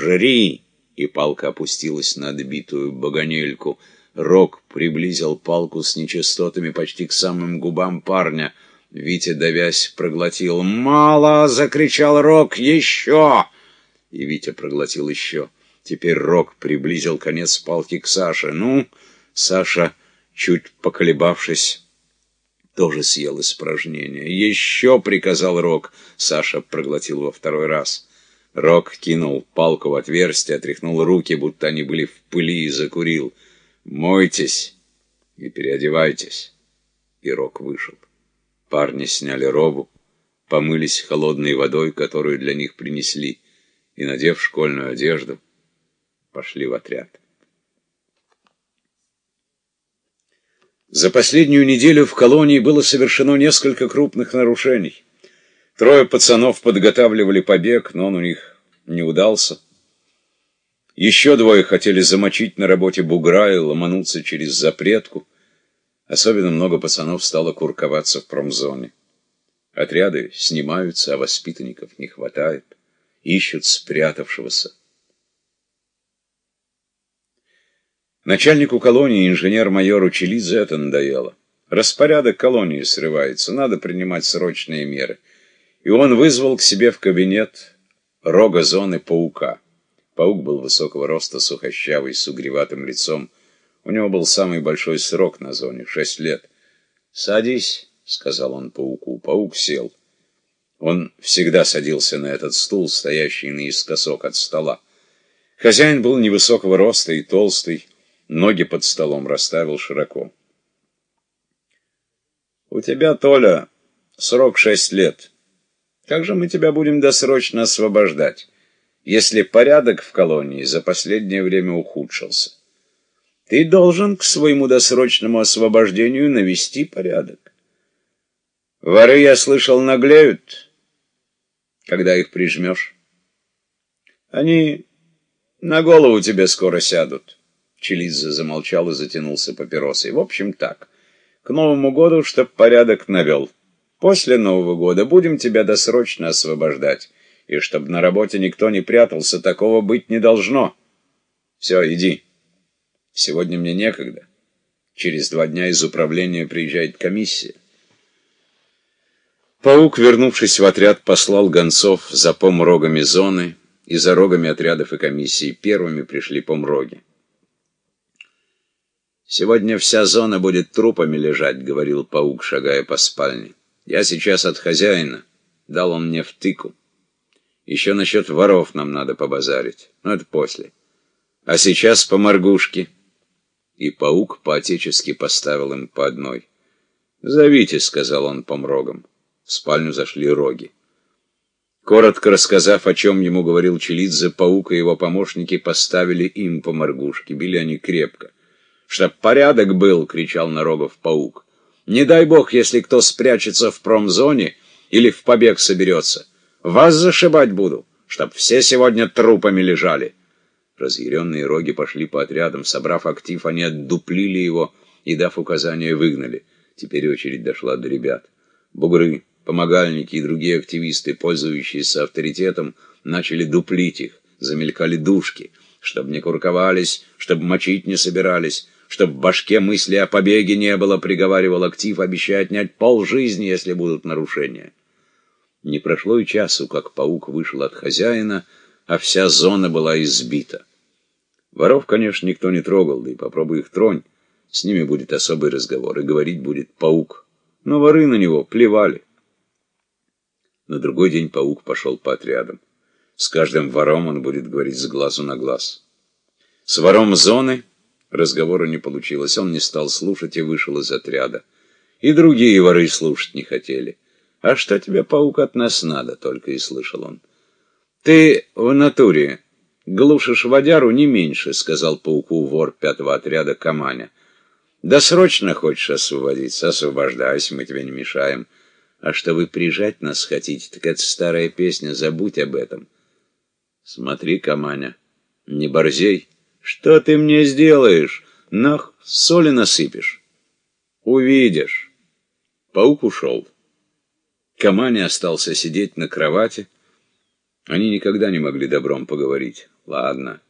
«Жри!» И палка опустилась на отбитую баганельку. Рок приблизил палку с нечистотами почти к самым губам парня. Витя, давясь, проглотил. «Мало!» — закричал Рок. «Еще!» И Витя проглотил еще. Теперь Рок приблизил конец палки к Саше. «Ну?» Саша, чуть поколебавшись, тоже съел испражнение. «Еще!» — приказал Рок. Саша проглотил во второй раз. Рок кинул палку в отверстие, отряхнул руки, будто они были в пыли, и закурил. «Мойтесь и переодевайтесь». И Рок вышел. Парни сняли робу, помылись холодной водой, которую для них принесли, и, надев школьную одежду, пошли в отряд. За последнюю неделю в колонии было совершено несколько крупных нарушений. Трое пацанов подготавливали побег, но он у них не удался. Еще двое хотели замочить на работе бугра и ломануться через запретку. Особенно много пацанов стало курковаться в промзоне. Отряды снимаются, а воспитанников не хватает. Ищут спрятавшегося. Начальнику колонии, инженер-майору Челидзе, это надоело. Распорядок колонии срывается, надо принимать срочные меры. И он вызвал к себе в кабинет рога зоны паука. Паук был высокого роста, сухощавый, с угреватым лицом. У него был самый большой срок на зоне — шесть лет. «Садись», — сказал он пауку. Паук сел. Он всегда садился на этот стул, стоящий наискосок от стола. Хозяин был невысокого роста и толстый, ноги под столом расставил широко. «У тебя, Толя, срок шесть лет. Как же мы тебя будем досрочно освобождать, если порядок в колонии за последнее время ухудшился? Ты должен к своему досрочному освобождению навести порядок. Воры, я слышал, наглеют, когда их прижмешь. Они на голову тебе скоро сядут». Челидзе замолчал и затянулся папиросой. В общем, так. К Новому году, чтоб порядок навел. После Нового года будем тебя досрочно освобождать. И чтоб на работе никто не прятался, такого быть не должно. Все, иди. Сегодня мне некогда. Через два дня из управления приезжает комиссия. Паук, вернувшись в отряд, послал гонцов за помрогами зоны и за рогами отрядов и комиссий. Первыми пришли помроги. «Сегодня вся зона будет трупами лежать», — говорил паук, шагая по спальне. «Я сейчас от хозяина. Дал он мне втыку. Еще насчет воров нам надо побазарить. Но это после. А сейчас по моргушке». И паук по-отечески поставил им по одной. «Зовите», — сказал он помрогам. В спальню зашли роги. Коротко рассказав, о чем ему говорил Челидзе, паук и его помощники поставили им по моргушке. Били они крепко. «Чтоб порядок был!» — кричал Нарогов паук. «Не дай бог, если кто спрячется в промзоне или в побег соберется. Вас зашибать буду, чтоб все сегодня трупами лежали». Разъяренные роги пошли по отрядам. Собрав актив, они отдуплили его и, дав указания, выгнали. Теперь очередь дошла до ребят. Бугры, помогальники и другие активисты, пользующиеся авторитетом, начали дуплить их. Замелькали душки, чтобы не курковались, чтобы мочить не собирались чтоб в башке мысли о побеге не было, приговаривал актив, обещая отнять полжизни, если будут нарушения. Не прошло и часу, как паук вышел от хозяина, а вся зона была избита. Воров, конечно, никто не трогал, да и попробуй их тронь. С ними будет особый разговор, и говорить будет паук. Но воры на него плевали. На другой день паук пошел по отрядам. С каждым вором он будет говорить с глазу на глаз. С вором зоны Разговора не получилось, он не стал слушать и вышел из отряда. И другие воры слушать не хотели. «А что тебе, паук, от нас надо?» — только и слышал он. «Ты в натуре глушишь водяру не меньше», — сказал пауку вор пятого отряда Каманя. «Да срочно хочешь освободиться? Освобождайся, мы тебе не мешаем. А что вы прижать нас хотите, так это старая песня, забудь об этом». «Смотри, Каманя, не борзей». Что ты мне сделаешь? Нах, соли насыпешь. Увидишь. Паук ушел. Камани остался сидеть на кровати. Они никогда не могли добром поговорить. Ладно.